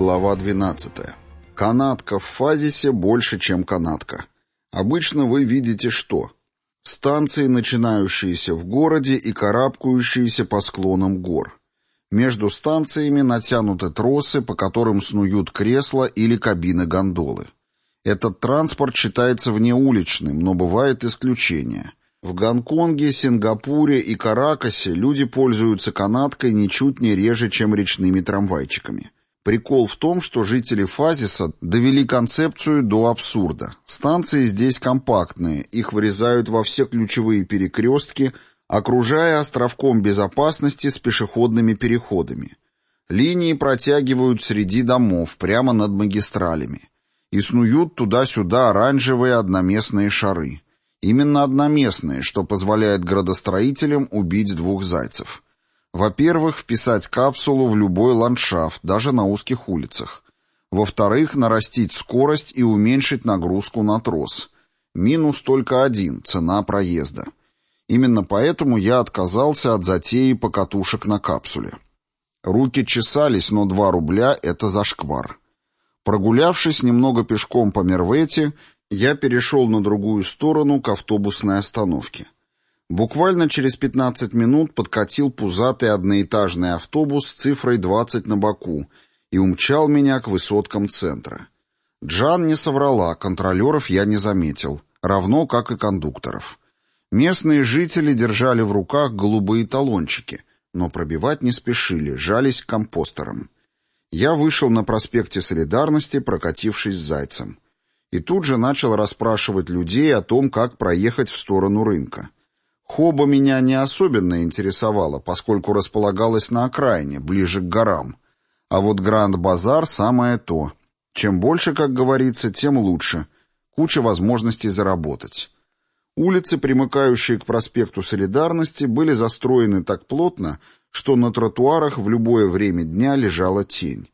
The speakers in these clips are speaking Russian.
Глава 12. Канатка в фазисе больше, чем канатка. Обычно вы видите что? Станции, начинающиеся в городе и карабкающиеся по склонам гор. Между станциями натянуты тросы, по которым снуют кресла или кабины гондолы. Этот транспорт считается внеуличным, но бывают исключения. В Гонконге, Сингапуре и Каракасе люди пользуются канаткой ничуть не реже, чем речными трамвайчиками. Прикол в том, что жители Фазиса довели концепцию до абсурда. Станции здесь компактные, их вырезают во все ключевые перекрестки, окружая островком безопасности с пешеходными переходами. Линии протягивают среди домов, прямо над магистралями. И снуют туда-сюда оранжевые одноместные шары. Именно одноместные, что позволяет градостроителям убить двух зайцев. Во-первых, вписать капсулу в любой ландшафт, даже на узких улицах. Во-вторых, нарастить скорость и уменьшить нагрузку на трос. Минус только один – цена проезда. Именно поэтому я отказался от затеи покатушек на капсуле. Руки чесались, но 2 рубля – это зашквар. Прогулявшись немного пешком по Мервете, я перешел на другую сторону к автобусной остановке. Буквально через 15 минут подкатил пузатый одноэтажный автобус с цифрой 20 на боку и умчал меня к высоткам центра. Джан не соврала, контролеров я не заметил, равно как и кондукторов. Местные жители держали в руках голубые талончики, но пробивать не спешили, жались к компостерам. Я вышел на проспекте Солидарности, прокатившись с зайцем и тут же начал расспрашивать людей о том, как проехать в сторону рынка. Хоба меня не особенно интересовала, поскольку располагалась на окраине, ближе к горам. А вот Гранд-базар самое то. Чем больше, как говорится, тем лучше. Куча возможностей заработать. Улицы, примыкающие к проспекту Солидарности, были застроены так плотно, что на тротуарах в любое время дня лежала тень.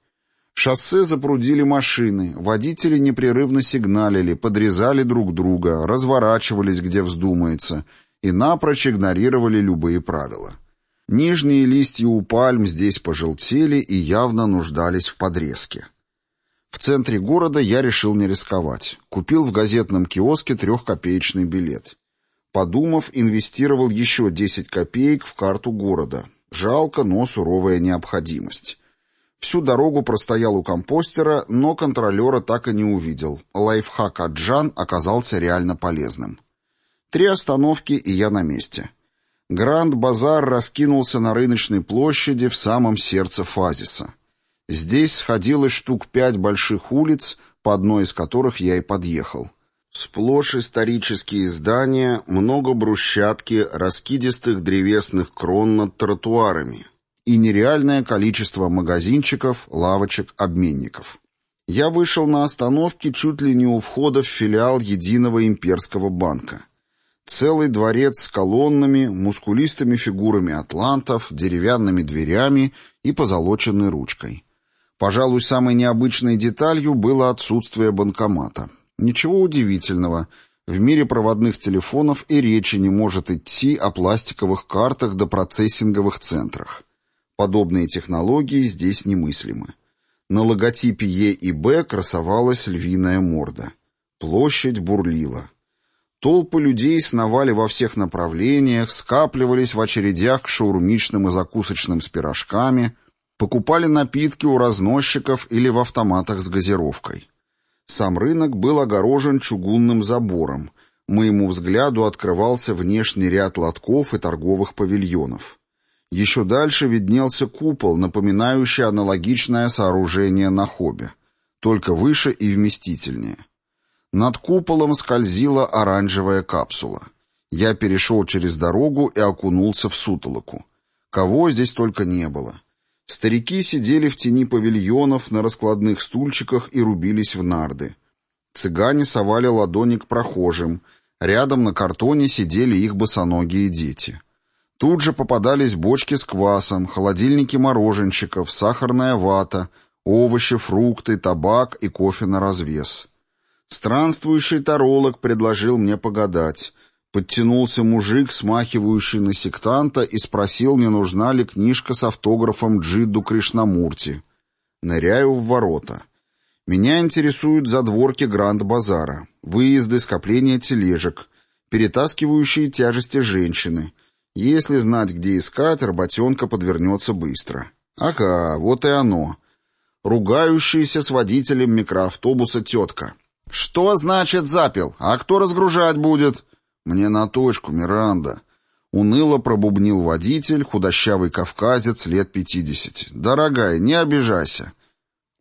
Шоссе запрудили машины, водители непрерывно сигналили, подрезали друг друга, разворачивались, где вздумается, и напрочь игнорировали любые правила. Нижние листья у пальм здесь пожелтели и явно нуждались в подрезке. В центре города я решил не рисковать. Купил в газетном киоске трехкопеечный билет. Подумав, инвестировал еще 10 копеек в карту города. Жалко, но суровая необходимость. Всю дорогу простоял у компостера, но контролера так и не увидел. Лайфхак от Джан оказался реально полезным. Три остановки, и я на месте. Гранд-базар раскинулся на рыночной площади в самом сердце Фазиса. Здесь сходилось штук пять больших улиц, по одной из которых я и подъехал. Сплошь исторические здания, много брусчатки, раскидистых древесных крон над тротуарами — и нереальное количество магазинчиков, лавочек, обменников. Я вышел на остановке чуть ли не у входа в филиал Единого имперского банка. Целый дворец с колоннами, мускулистыми фигурами атлантов, деревянными дверями и позолоченной ручкой. Пожалуй, самой необычной деталью было отсутствие банкомата. Ничего удивительного. В мире проводных телефонов и речи не может идти о пластиковых картах до процессинговых центрах. Подобные технологии здесь немыслимы. На логотипе Е и Б красовалась львиная морда. Площадь бурлила. Толпы людей сновали во всех направлениях, скапливались в очередях к шаурмичным и закусочным с пирожками, покупали напитки у разносчиков или в автоматах с газировкой. Сам рынок был огорожен чугунным забором. Моему взгляду открывался внешний ряд лотков и торговых павильонов. Еще дальше виднелся купол, напоминающий аналогичное сооружение на Хобе, только выше и вместительнее. Над куполом скользила оранжевая капсула. Я перешел через дорогу и окунулся в сутолоку. Кого здесь только не было. Старики сидели в тени павильонов на раскладных стульчиках и рубились в нарды. Цыгане совали ладони к прохожим. Рядом на картоне сидели их босоногие дети. Тут же попадались бочки с квасом, холодильники мороженщиков, сахарная вата, овощи, фрукты, табак и кофе на развес. Странствующий таролог предложил мне погадать. Подтянулся мужик, смахивающий на сектанта, и спросил, не нужна ли книжка с автографом Джидду Кришнамурти. Ныряю в ворота. Меня интересуют задворки Гранд-базара, выезды, скопления тележек, перетаскивающие тяжести женщины. Если знать, где искать, работенка подвернется быстро. Ага, вот и оно. Ругающаяся с водителем микроавтобуса тетка. «Что значит запил? А кто разгружать будет?» «Мне на точку, Миранда». Уныло пробубнил водитель, худощавый кавказец лет пятидесяти. «Дорогая, не обижайся».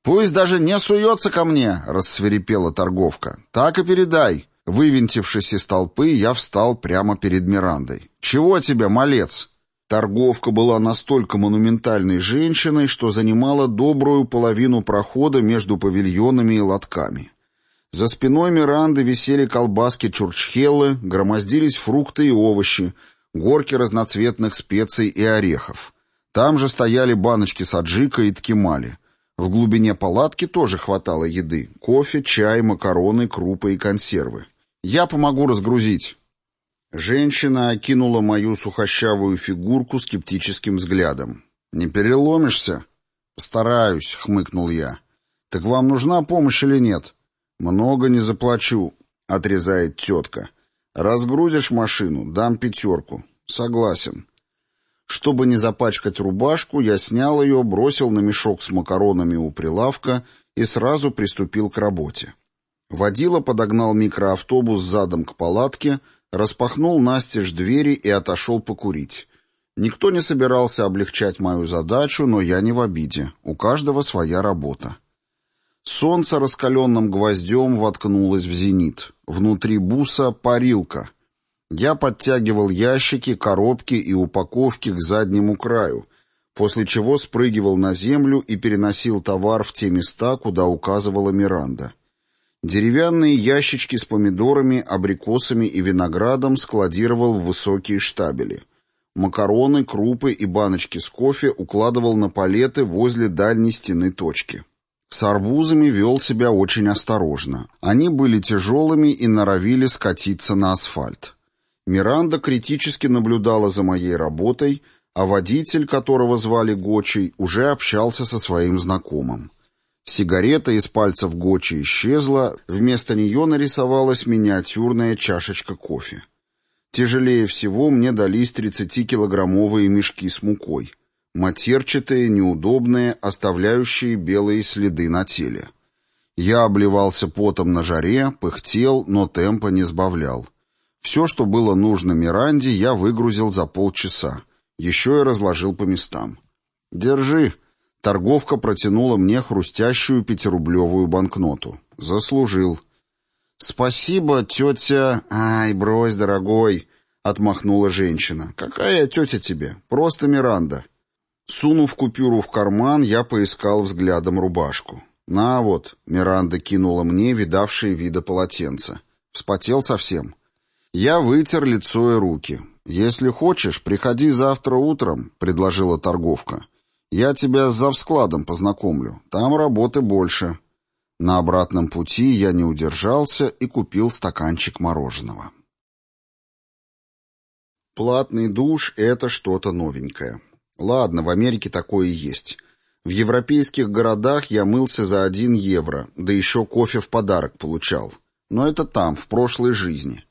«Пусть даже не суется ко мне», — рассверепела торговка. «Так и передай». Вывинтившись из толпы, я встал прямо перед Мирандой. «Чего тебе, малец?» Торговка была настолько монументальной женщиной, что занимала добрую половину прохода между павильонами и лотками. За спиной Миранды висели колбаски чурчхеллы, громоздились фрукты и овощи, горки разноцветных специй и орехов. Там же стояли баночки с аджика и ткемали. В глубине палатки тоже хватало еды. Кофе, чай, макароны, крупы и консервы. «Я помогу разгрузить». Женщина окинула мою сухощавую фигурку скептическим взглядом. «Не переломишься?» «Постараюсь», — хмыкнул я. «Так вам нужна помощь или нет?» «Много не заплачу», — отрезает тетка. «Разгрузишь машину, дам пятерку». «Согласен». Чтобы не запачкать рубашку, я снял ее, бросил на мешок с макаронами у прилавка и сразу приступил к работе. Водила подогнал микроавтобус задом к палатке, распахнул настежь двери и отошел покурить. Никто не собирался облегчать мою задачу, но я не в обиде. У каждого своя работа. Солнце раскаленным гвоздем воткнулось в зенит. Внутри буса парилка. Я подтягивал ящики, коробки и упаковки к заднему краю, после чего спрыгивал на землю и переносил товар в те места, куда указывала Миранда. Деревянные ящички с помидорами, абрикосами и виноградом складировал в высокие штабели. Макароны, крупы и баночки с кофе укладывал на палеты возле дальней стены точки. С арбузами вел себя очень осторожно. Они были тяжелыми и норовили скатиться на асфальт. Миранда критически наблюдала за моей работой, а водитель, которого звали Гочей, уже общался со своим знакомым. Сигарета из пальцев Гочи исчезла, вместо нее нарисовалась миниатюрная чашечка кофе. Тяжелее всего мне дались 30-килограммовые мешки с мукой. Матерчатые, неудобные, оставляющие белые следы на теле. Я обливался потом на жаре, пыхтел, но темпа не сбавлял. Все, что было нужно Миранде, я выгрузил за полчаса. Еще и разложил по местам. «Держи», Торговка протянула мне хрустящую пятирублевую банкноту. Заслужил. «Спасибо, тетя...» «Ай, брось, дорогой!» — отмахнула женщина. «Какая тетя тебе? Просто Миранда». Сунув купюру в карман, я поискал взглядом рубашку. «На вот», — Миранда кинула мне видавшие вида полотенца. Вспотел совсем. Я вытер лицо и руки. «Если хочешь, приходи завтра утром», — предложила торговка. Я тебя с завскладом познакомлю. Там работы больше». На обратном пути я не удержался и купил стаканчик мороженого. Платный душ — это что-то новенькое. Ладно, в Америке такое есть. В европейских городах я мылся за один евро, да еще кофе в подарок получал. Но это там, в прошлой жизни.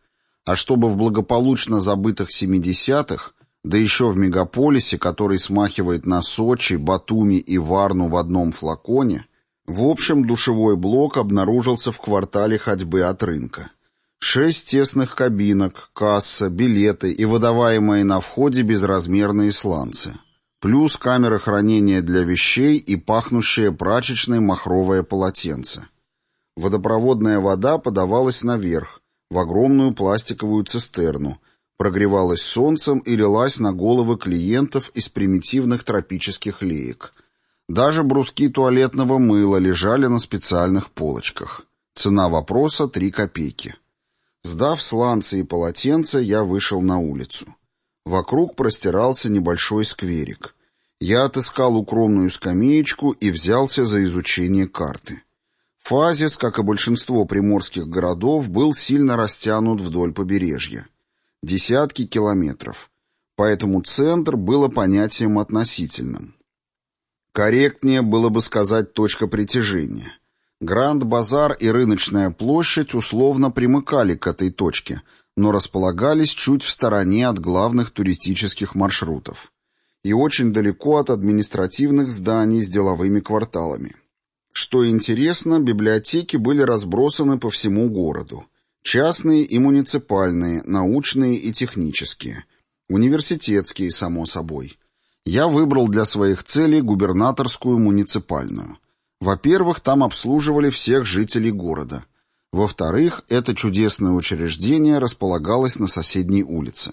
А чтобы в благополучно забытых семидесятых да еще в мегаполисе, который смахивает на Сочи, Батуми и Варну в одном флаконе, в общем, душевой блок обнаружился в квартале ходьбы от рынка. Шесть тесных кабинок, касса, билеты и выдаваемые на входе безразмерные сланцы. Плюс камера хранения для вещей и пахнущее прачечной махровое полотенце. Водопроводная вода подавалась наверх, в огромную пластиковую цистерну – прогревалась солнцем и лилась на головы клиентов из примитивных тропических леек. Даже бруски туалетного мыла лежали на специальных полочках. Цена вопроса — три копейки. Сдав сланцы и полотенца, я вышел на улицу. Вокруг простирался небольшой скверик. Я отыскал укромную скамеечку и взялся за изучение карты. Фазис, как и большинство приморских городов, был сильно растянут вдоль побережья десятки километров, поэтому центр было понятием относительным. Корректнее было бы сказать точка притяжения. Гранд-базар и рыночная площадь условно примыкали к этой точке, но располагались чуть в стороне от главных туристических маршрутов и очень далеко от административных зданий с деловыми кварталами. Что интересно, библиотеки были разбросаны по всему городу. Частные и муниципальные, научные и технические. Университетские, само собой. Я выбрал для своих целей губернаторскую муниципальную. Во-первых, там обслуживали всех жителей города. Во-вторых, это чудесное учреждение располагалось на соседней улице.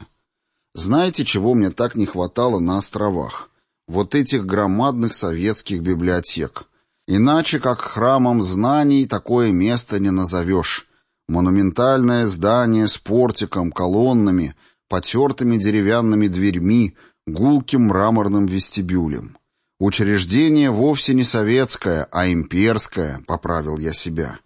Знаете, чего мне так не хватало на островах? Вот этих громадных советских библиотек. Иначе как храмом знаний такое место не назовешь. Монументальное здание с портиком, колоннами, потертыми деревянными дверьми, гулким мраморным вестибюлем. Учреждение вовсе не советское, а имперское, поправил я себя.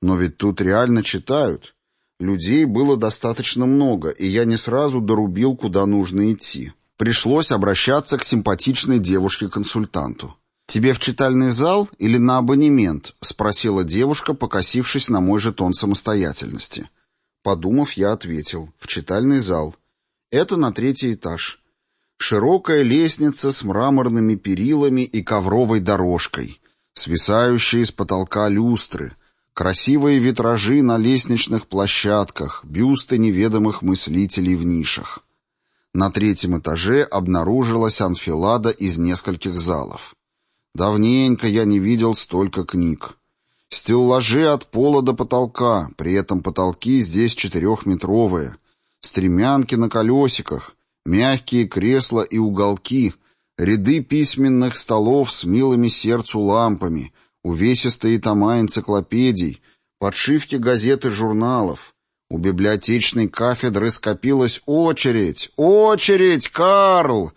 Но ведь тут реально читают. Людей было достаточно много, и я не сразу дорубил, куда нужно идти. Пришлось обращаться к симпатичной девушке-консультанту. «Тебе в читальный зал или на абонемент?» — спросила девушка, покосившись на мой жетон самостоятельности. Подумав, я ответил. «В читальный зал. Это на третий этаж. Широкая лестница с мраморными перилами и ковровой дорожкой, свисающие с потолка люстры, красивые витражи на лестничных площадках, бюсты неведомых мыслителей в нишах. На третьем этаже обнаружилась анфилада из нескольких залов. Давненько я не видел столько книг. Стеллажи от пола до потолка, при этом потолки здесь четырехметровые. Стремянки на колесиках, мягкие кресла и уголки, ряды письменных столов с милыми сердцу лампами, увесистые тома энциклопедий, подшивки газет и журналов. У библиотечной кафедры скопилась очередь. «Очередь, Карл!»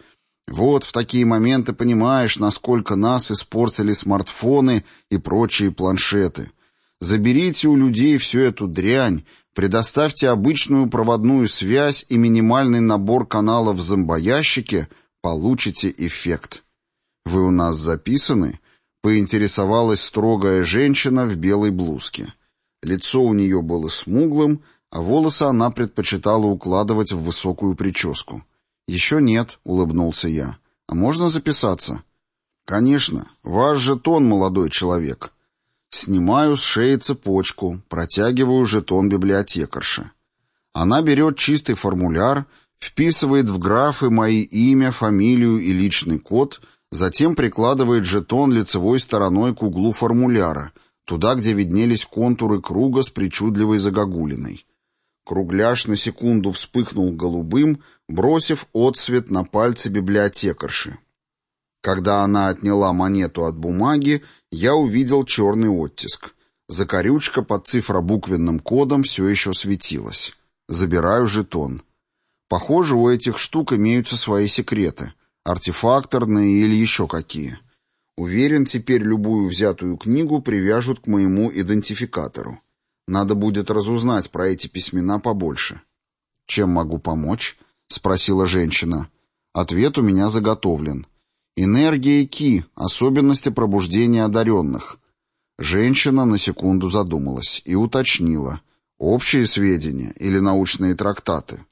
Вот в такие моменты понимаешь, насколько нас испортили смартфоны и прочие планшеты. Заберите у людей всю эту дрянь, предоставьте обычную проводную связь и минимальный набор каналов в зомбоящике, получите эффект. «Вы у нас записаны?» — поинтересовалась строгая женщина в белой блузке. Лицо у нее было смуглым, а волосы она предпочитала укладывать в высокую прическу. «Еще нет», — улыбнулся я. «А можно записаться?» «Конечно. Ваш жетон, молодой человек». Снимаю с шеи цепочку, протягиваю жетон библиотекарши. Она берет чистый формуляр, вписывает в графы мои имя, фамилию и личный код, затем прикладывает жетон лицевой стороной к углу формуляра, туда, где виднелись контуры круга с причудливой загогулиной. Кругляш на секунду вспыхнул голубым, бросив отсвет на пальцы библиотекарши. Когда она отняла монету от бумаги, я увидел черный оттиск. Закорючка под цифробуквенным кодом все еще светилась. Забираю жетон. Похоже, у этих штук имеются свои секреты. Артефакторные или еще какие. Уверен, теперь любую взятую книгу привяжут к моему идентификатору. Надо будет разузнать про эти письмена побольше. «Чем могу помочь?» — спросила женщина. Ответ у меня заготовлен. «Энергия Ки. Особенности пробуждения одаренных». Женщина на секунду задумалась и уточнила. «Общие сведения или научные трактаты?»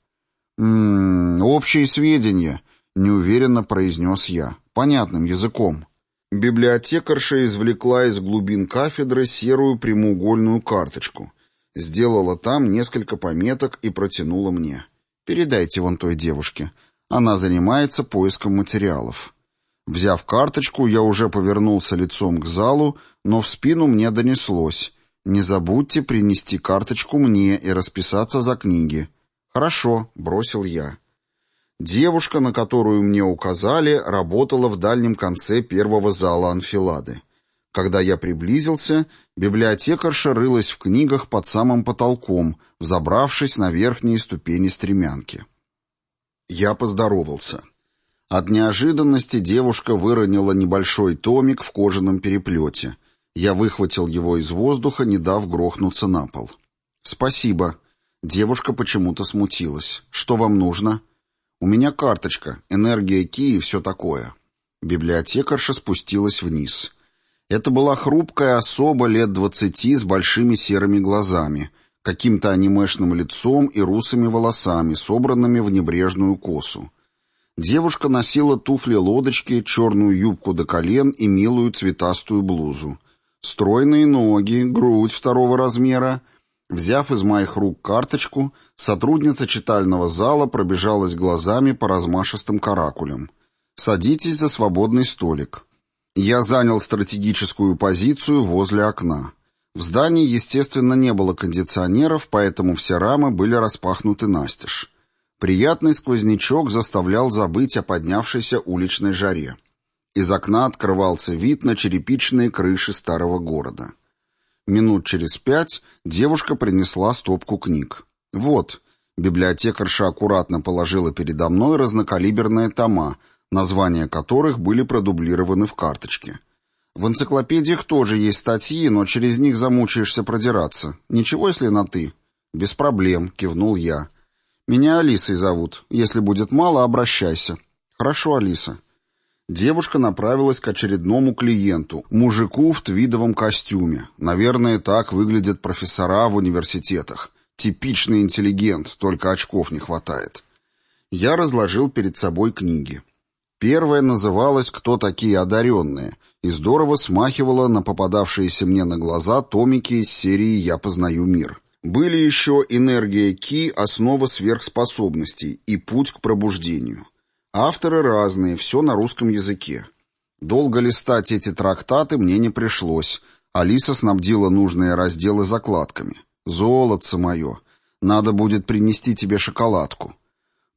«М -м, «Общие сведения», — неуверенно произнес я. «Понятным языком». Библиотекарша извлекла из глубин кафедры серую прямоугольную карточку, сделала там несколько пометок и протянула мне. «Передайте вон той девушке. Она занимается поиском материалов». Взяв карточку, я уже повернулся лицом к залу, но в спину мне донеслось. «Не забудьте принести карточку мне и расписаться за книги». «Хорошо», — бросил я. Девушка, на которую мне указали, работала в дальнем конце первого зала анфилады. Когда я приблизился, библиотекарша рылась в книгах под самым потолком, взобравшись на верхние ступени стремянки. Я поздоровался. От неожиданности девушка выронила небольшой томик в кожаном переплете. Я выхватил его из воздуха, не дав грохнуться на пол. «Спасибо». Девушка почему-то смутилась. «Что вам нужно?» «У меня карточка, энергия Ки и все такое». Библиотекарша спустилась вниз. Это была хрупкая особа лет двадцати с большими серыми глазами, каким-то анимешным лицом и русыми волосами, собранными в небрежную косу. Девушка носила туфли-лодочки, черную юбку до колен и милую цветастую блузу. Стройные ноги, грудь второго размера. Взяв из моих рук карточку, сотрудница читального зала пробежалась глазами по размашистым каракулям. «Садитесь за свободный столик». Я занял стратегическую позицию возле окна. В здании, естественно, не было кондиционеров, поэтому все рамы были распахнуты настежь. Приятный сквознячок заставлял забыть о поднявшейся уличной жаре. Из окна открывался вид на черепичные крыши старого города. Минут через пять девушка принесла стопку книг. «Вот», — библиотекарша аккуратно положила передо мной разнокалиберные тома, названия которых были продублированы в карточке. В энциклопедиях тоже есть статьи, но через них замучаешься продираться. Ничего, если на «ты». «Без проблем», — кивнул я. «Меня Алисой зовут. Если будет мало, обращайся». «Хорошо, Алиса». Девушка направилась к очередному клиенту, мужику в твидовом костюме. Наверное, так выглядят профессора в университетах. Типичный интеллигент, только очков не хватает. Я разложил перед собой книги. Первая называлась «Кто такие одаренные?» и здорово смахивала на попадавшиеся мне на глаза томики из серии «Я познаю мир». Были еще «Энергия Ки. Основа сверхспособностей» и «Путь к пробуждению». Авторы разные, все на русском языке. Долго листать эти трактаты мне не пришлось. Алиса снабдила нужные разделы закладками. «Золотце мое! Надо будет принести тебе шоколадку».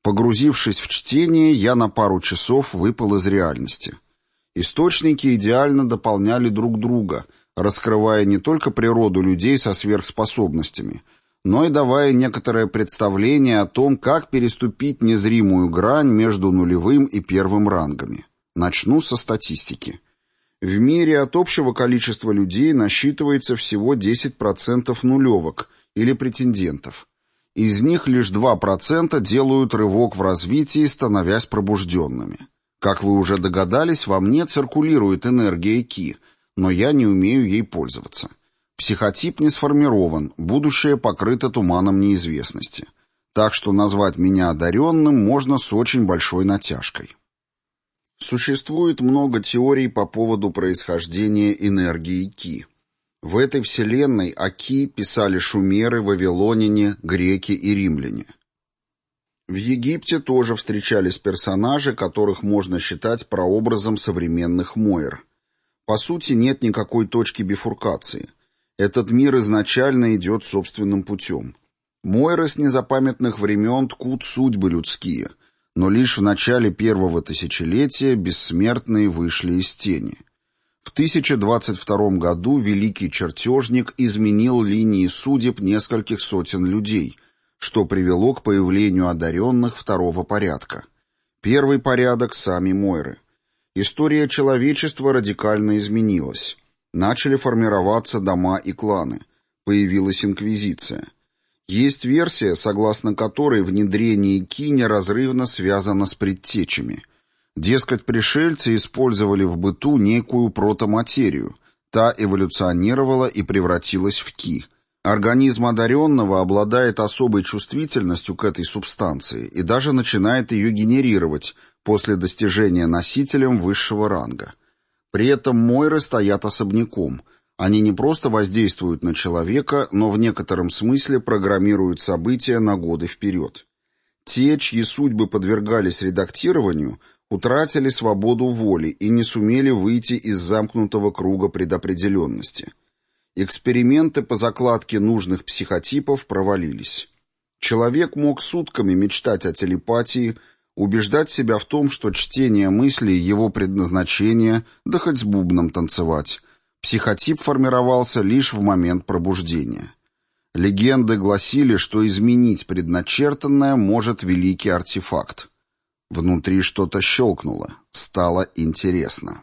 Погрузившись в чтение, я на пару часов выпал из реальности. Источники идеально дополняли друг друга, раскрывая не только природу людей со сверхспособностями, но и давая некоторое представление о том, как переступить незримую грань между нулевым и первым рангами. Начну со статистики. В мире от общего количества людей насчитывается всего 10% нулевок или претендентов – из них лишь 2% делают рывок в развитии, становясь пробужденными. Как вы уже догадались, во мне циркулирует энергия Ки, но я не умею ей пользоваться. Психотип не сформирован, будущее покрыто туманом неизвестности. Так что назвать меня одаренным можно с очень большой натяжкой. Существует много теорий по поводу происхождения энергии Ки. В этой вселенной Аки писали шумеры, вавилоняне, греки и римляне. В Египте тоже встречались персонажи, которых можно считать прообразом современных Мойр. По сути, нет никакой точки бифуркации. Этот мир изначально идет собственным путем. Мойры с незапамятных времен ткут судьбы людские, но лишь в начале первого тысячелетия бессмертные вышли из тени – в 1022 году великий чертежник изменил линии судеб нескольких сотен людей, что привело к появлению одаренных второго порядка. Первый порядок – сами Мойры. История человечества радикально изменилась. Начали формироваться дома и кланы. Появилась инквизиция. Есть версия, согласно которой внедрение Ки неразрывно связано с предтечами – Дескать, пришельцы использовали в быту некую протоматерию. Та эволюционировала и превратилась в ки. Организм одаренного обладает особой чувствительностью к этой субстанции и даже начинает ее генерировать после достижения носителем высшего ранга. При этом Мойры стоят особняком. Они не просто воздействуют на человека, но в некотором смысле программируют события на годы вперед. Те, чьи судьбы подвергались редактированию, утратили свободу воли и не сумели выйти из замкнутого круга предопределенности. Эксперименты по закладке нужных психотипов провалились. Человек мог сутками мечтать о телепатии, убеждать себя в том, что чтение мыслей — его предназначение, да хоть с бубном танцевать. Психотип формировался лишь в момент пробуждения. Легенды гласили, что изменить предначертанное может великий артефакт. Внутри что-то щелкнуло. Стало интересно.